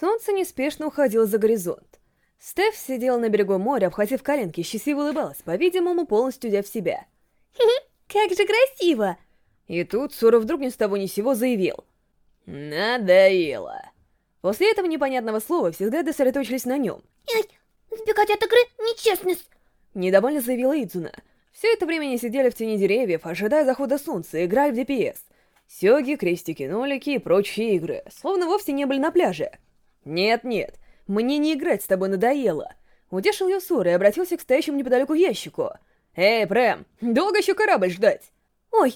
Солнце неспешно уходило за горизонт. Стеф сидела на берегу моря, обхватив коленки, счастливо улыбалась, по-видимому, полностью идя в себя. «Хе-хе, как же красиво!» И тут Сура вдруг ни с того ни сего заявил. «Надоело». После этого непонятного слова все взгляды сосредоточились на нем. «Эй, сбегать от игры — нечестность!» Недовольно заявила Идзуна. Все это время они сидели в тени деревьев, ожидая захода солнца, и играли в DPS. Сёги, крестики, нолики и прочие игры, словно вовсе не были на пляже. «Нет-нет, мне не играть с тобой надоело!» Утешил ее Сура и обратился к стоящему неподалеку ящику. «Эй, Прэм, долго еще корабль ждать?» «Ой!»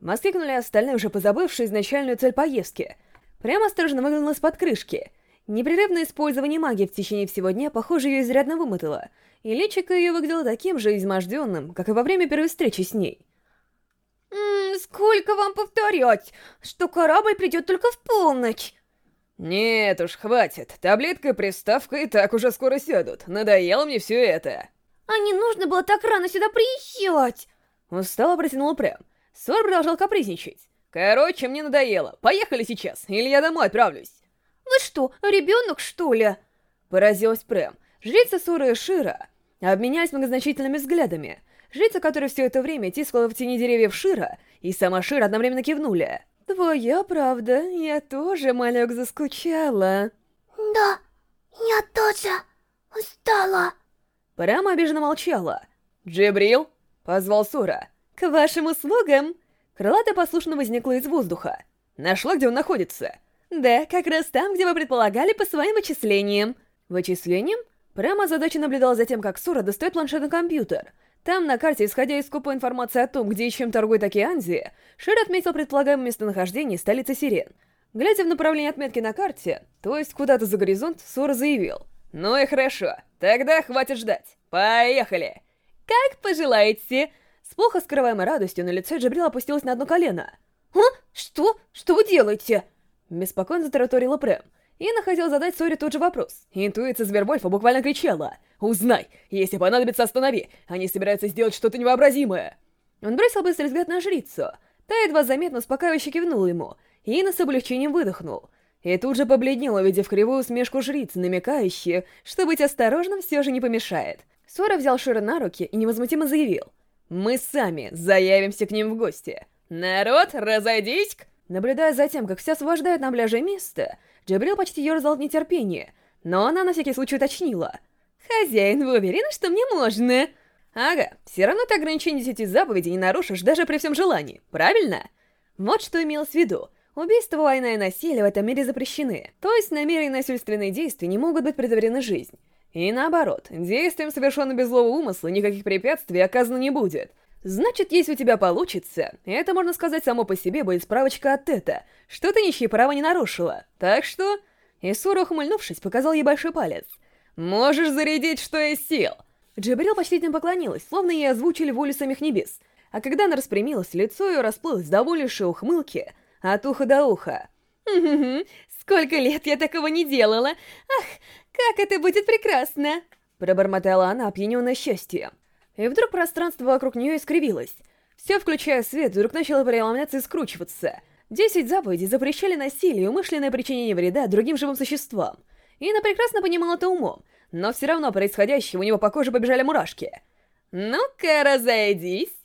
Воскликнули остальные, уже позабывшие изначальную цель поездки. Прямо осторожно выглянул из-под крышки. Непрерывное использование магии в течение всего дня, похоже, ее изрядно вымотало, и личико ее выглядело таким же изможденным, как и во время первой встречи с ней. «Ммм, сколько вам повторять, что корабль придет только в полночь?» «Нет уж, хватит. Таблетка приставка и так уже скоро сядут. Надоело мне все это». «А не нужно было так рано сюда приезжать!» Устало протянула Прэм. Сор продолжал капризничать. «Короче, мне надоело. Поехали сейчас, или я домой отправлюсь». «Вы что, ребенок, что ли?» Поразилась Прэм. Жрица Сора и Шира обменялись многозначительными взглядами. Жрица, которая все это время тискала в тени деревьев Шира, и сама Шира одновременно кивнули. «Твоя правда, я тоже, малек, заскучала». «Да, я тоже устала». Прэм обиженно молчала. «Джибрил?» — позвал Сора. «К вашим услугам!» Крылатая послушно возникла из воздуха. «Нашла, где он находится?» «Да, как раз там, где вы предполагали по своим вычислениям». «Вычислениям?» Прямо задача наблюдала за тем, как Сора достает планшетный компьютер. Там, на карте, исходя из скупой информации о том, где и чем торгует Океанзия, Шир отметил предполагаемое местонахождение столицы Сирен. Глядя в направлении отметки на карте, то есть куда-то за горизонт, Сора заявил. «Ну и хорошо, тогда хватит ждать. Поехали!» «Как пожелаете!» С плохо скрываемой радостью на лице Джабрил опустилась на одно колено. «А? Что? Что вы делаете?» Беспокойно затараторила Прэм. Инна хотел задать Соре тот же вопрос. Интуиция Звервольфа буквально кричала. «Узнай! Если понадобится, останови! Они собираются сделать что-то невообразимое!» Он бросил быстрый взгляд на жрицу. Та едва заметно успокаивающе кивнула ему. Инна с облегчением выдохнул. И тут же побледнел, увидев кривую усмешку жрицы, намекающую, что быть осторожным все же не помешает. Сора взял Шира на руки и невозмутимо заявил. Мы сами заявимся к ним в гости. Народ, разойдись! Наблюдая за тем, как все освобождают на пляже место, Джабрил почти ерзал в нетерпении, но она на всякий случай уточнила. «Хозяин, вы уверены, что мне можно?» «Ага, все равно ты ограничение десяти заповедей не нарушишь даже при всем желании, правильно?» Вот что имелось в виду. Убийство, война и насилие в этом мире запрещены, то есть намеренные насильственные действия не могут быть предварены жизнь. И наоборот, действием совершенно без злого умысла никаких препятствий оказано не будет. Значит, если у тебя получится, это, можно сказать, само по себе будет справочка от Тета, что ты ничьи права не нарушила. Так что... Исура, ухмыльнувшись, показал ей большой палец. «Можешь зарядить, что есть сил!» Джабрил почтительно поклонилась, словно ей озвучили волю самих небес. А когда она распрямилась, лицо ее расплылось в довольнейшей ухмылке от уха до уха. «Угу, сколько лет я такого не делала! Ах, как это будет прекрасно!» Пробормотала она, опьяненная счастьем. И вдруг пространство вокруг нее искривилось. Все, включая свет, вдруг начало преломляться и скручиваться. Десять заповедей запрещали насилие и умышленное причинение вреда другим живым существам. Инна прекрасно понимала это умом, но все равно происходящее у него по коже побежали мурашки. «Ну-ка, разойдись!»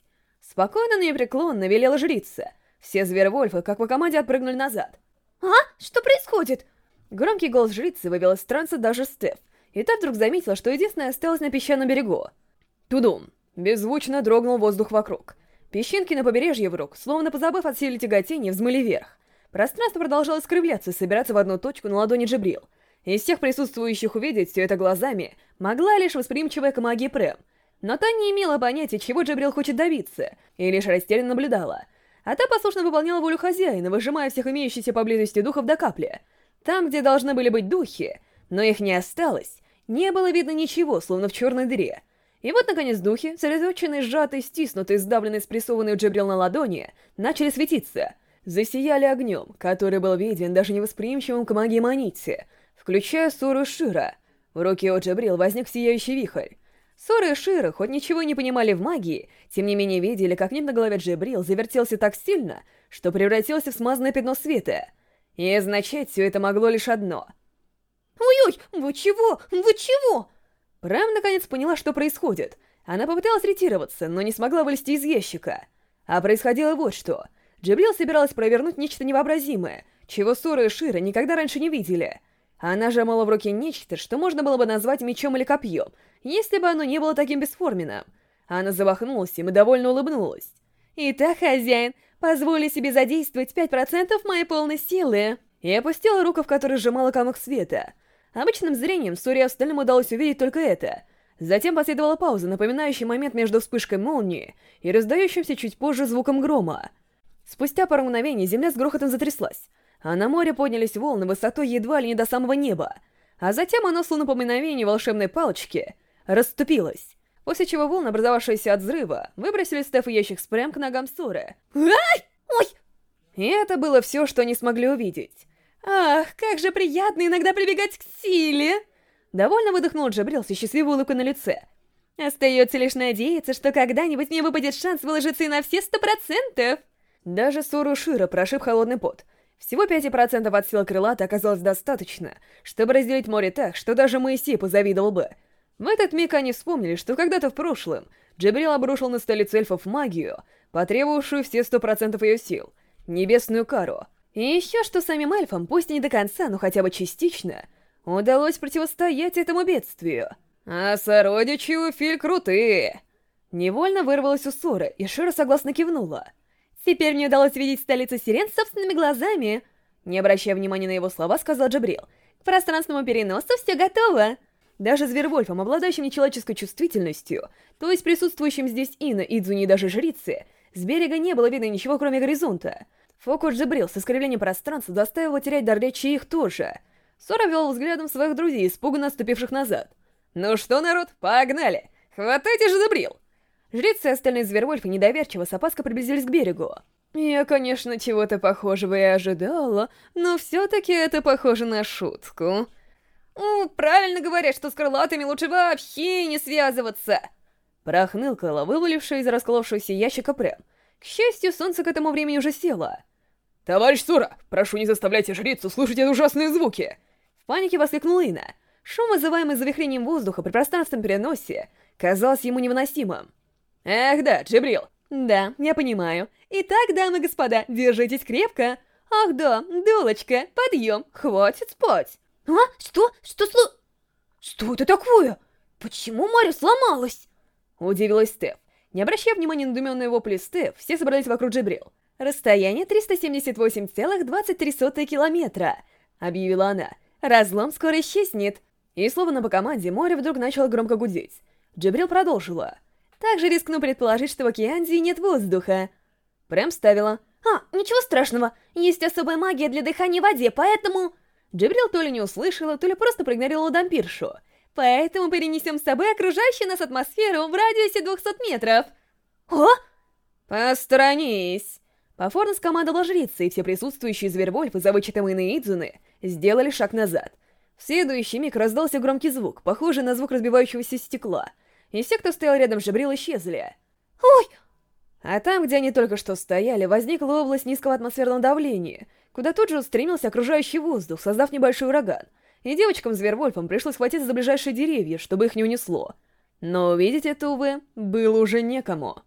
Спокойно, но непреклонно велела жрица. Все звервольфы, как в команде, отпрыгнули назад. «А? Что происходит?» Громкий голос жрицы вывел из транса даже Стеф, и та вдруг заметила, что единственная осталась на песчаном берегу. Тудум! Беззвучно дрогнул воздух вокруг. Песчинки на побережье вдруг, словно позабыв от силы тяготения, взмыли вверх. Пространство продолжало скрывляться и собираться в одну точку на ладони Джибрил. Из всех присутствующих увидеть все это глазами могла лишь восприимчивая к магии Прэм. Но та не имела понятия, чего Джибрил хочет добиться, и лишь растерянно наблюдала. А та послушно выполняла волю хозяина, выжимая всех имеющихся поблизости духов до капли — там, где должны были быть духи, но их не осталось, не было видно ничего, словно в черной дыре. И вот, наконец, духи, сосредоточенные, сжатые, стиснутые, сдавленные, спрессованные у Джабрил на ладони, начали светиться, засияли огнем, который был виден даже невосприимчивым к магии Манити, включая Суру Шира. В руке у Джабрил возник сияющий вихрь. Сора и Шира, хоть ничего не понимали в магии, тем не менее видели, как нимб на голове Джабрил завертелся так сильно, что превратился в смазанное пятно света — и означать все это могло лишь одно. Ой-ой, вы чего? Вы чего? Прэм наконец поняла, что происходит. Она попыталась ретироваться, но не смогла вылезти из ящика. А происходило вот что. Джибрил собиралась провернуть нечто невообразимое, чего Сора и Шира никогда раньше не видели. Она сжимала в руке нечто, что можно было бы назвать мечом или копьем, если бы оно не было таким бесформенным. Она замахнулась им и довольно улыбнулась. «Итак, хозяин, позволю себе задействовать 5% моей полной силы!» И опустила руку, в которой сжимала комок света. Обычным зрением Суре остальным удалось увидеть только это. Затем последовала пауза, напоминающая момент между вспышкой молнии и раздающимся чуть позже звуком грома. Спустя пару мгновений земля с грохотом затряслась, а на море поднялись волны высотой едва ли не до самого неба, а затем оно, словно по мгновению волшебной палочки, расступилось, после чего волны, образовавшиеся от взрыва, выбросили Стеф и ящик с прям к ногам Соры. Ай! Ой! И это было все, что они смогли увидеть. Ах, как же приятно иногда прибегать к силе! Довольно выдохнул Джабрил с счастливой улыбкой на лице. Остается лишь надеяться, что когда-нибудь мне выпадет шанс выложиться и на все сто процентов. Даже Сору Шира прошиб холодный пот. Всего 5% от силы крылата оказалось достаточно, чтобы разделить море так, что даже Моисей позавидовал бы. В этот миг они вспомнили, что когда-то в прошлом Джабрил обрушил на столицу эльфов магию, потребовавшую все 100% ее сил, небесную кару. И еще что самим эльфам, пусть не до конца, но хотя бы частично, удалось противостоять этому бедствию. А сородичи у Филь крутые. Невольно вырвалась у Соры, и Шира согласно кивнула. Теперь мне удалось видеть столицу Сирен собственными глазами. Не обращая внимания на его слова, сказал Джабрил. К пространственному переносу все готово. Даже звервольфам, обладающим нечеловеческой чувствительностью, то есть присутствующим здесь Ина, Идзуни и даже жрицы, с берега не было видно ничего, кроме горизонта. Фокус Джабрил с искривлением пространства заставил терять дар речи их тоже. Сора вел взглядом своих друзей, испуганно отступивших назад. «Ну что, народ, погнали! Хватайте же Джабрил!» Жрицы и остальные звервольфы недоверчиво с опаской приблизились к берегу. Я, конечно, чего-то похожего и ожидала, но все-таки это похоже на шутку. «У, правильно говорят, что с крылатыми лучше вообще не связываться!» Прохнылкала, вывалившая из расколовшегося ящика Прэм. К счастью, солнце к этому времени уже село. «Товарищ Сура, прошу не заставляйте жрицу слушать эти ужасные звуки!» В панике воскликнула Ина. Шум, вызываемый завихрением воздуха при пространственном переносе, казался ему невыносимым. «Эх да, Джибрил!» «Да, я понимаю. Итак, дамы и господа, держитесь крепко. Ах да, дулочка, подъем, хватит спать!» «А? Что? Что слу... Что это такое? Почему море сломалось?» Удивилась Стеф. Не обращая внимания на недуменные вопли Стеф, все собрались вокруг Джибрил. «Расстояние 378,23 километра», — объявила она. «Разлом скоро исчезнет». И словно по команде, море вдруг начало громко гудеть. Джибрил продолжила. «Также рискну предположить, что в Океанзии нет воздуха». Прям ставила. «А, ничего страшного. Есть особая магия для дыхания в воде, поэтому...» Джибрил то ли не услышала, то ли просто проигнорировала дампиршу. Поэтому перенесем с собой окружающую нас атмосферу в радиусе 200 метров. О! Посторонись! Повторно скомандовала жрица, и все присутствующие звервольфы, за вычетом Ины Идзуны, сделали шаг назад. В следующий миг раздался громкий звук, похожий на звук разбивающегося стекла, и все, кто стоял рядом с Жабрил, исчезли. Ой! А там, где они только что стояли, возникла область низкого атмосферного давления, куда тут же устремился окружающий воздух, создав небольшой ураган, и девочкам-звервольфам пришлось схватиться за ближайшие деревья, чтобы их не унесло. Но увидеть это, увы, было уже некому.